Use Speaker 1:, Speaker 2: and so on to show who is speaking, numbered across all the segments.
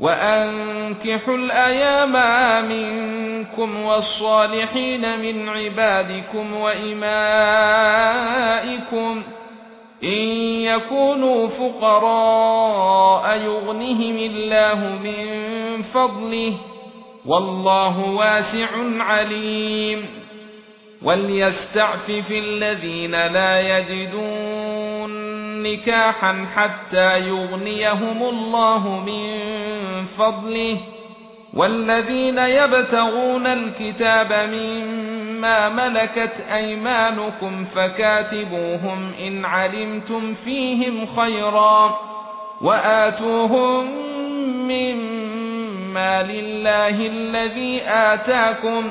Speaker 1: وَأَنكِحُوا الْأَيَامَ مِنكُمْ وَالصَّالِحِينَ مِنْ عِبَادِكُمْ وَإِمَائِكُمْ إِن يَكُونُوا فُقَرَاءَ يُغْنِهِمِ اللَّهُ مِن فَضْلِهِ وَاللَّهُ وَاسِعٌ عَلِيمٌ وَلْيَسْتَعْفِفِ الَّذِينَ لَا يَجِدُونَ نِكَاحًا حَتَّى يُغْنِيَهُمُ اللَّهُ مِنْ فَضْلِهِ وَالَّذِينَ يَبْتَغُونَ الْكِتَابَ مِمَّا مَلَكَتْ أَيْمَانُكُمْ فَكَاتِبُوهُمْ إِنْ عَلِمْتُمْ فِيهِمْ خَيْرًا وَآتُوهُمْ مِمَّا لِلَّهِ الَّذِي آتَاكُمْ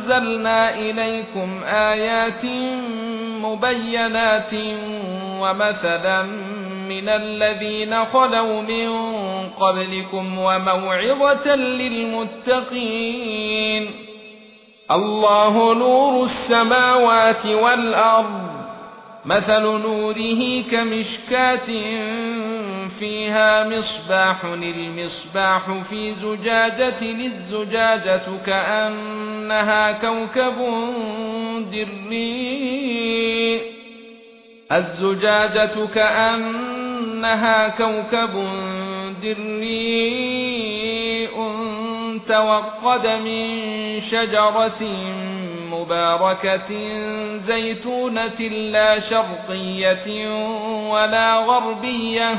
Speaker 1: أَنزَلْنَا إِلَيْكُمْ آيَاتٍ مُبَيِّنَاتٍ وَمَثَلًا مِنَ الَّذِينَ خلو مِن قَبْلِكُمْ وَمَوْعِظَةً لِّلْمُتَّقِينَ اللَّهُ نُورُ السَّمَاوَاتِ وَالْأَرْضِ مَثَلُ نُورِهِ كَمِشْكَاةٍ فيها مصباح المصباح في زجاجة للزجاجة كأنها كوكب دري الزجاجة كأنها كوكب دري توقد من شجرة مباركة زيتونة لا شرقية ولا غربية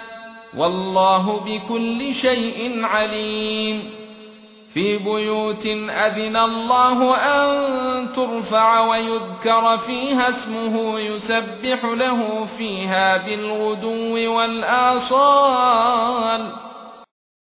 Speaker 1: والله بكل شيء عليم في بيوت اذن الله ان ترفع ويذكر فيها اسمه يسبح له فيها بالغدو والآصال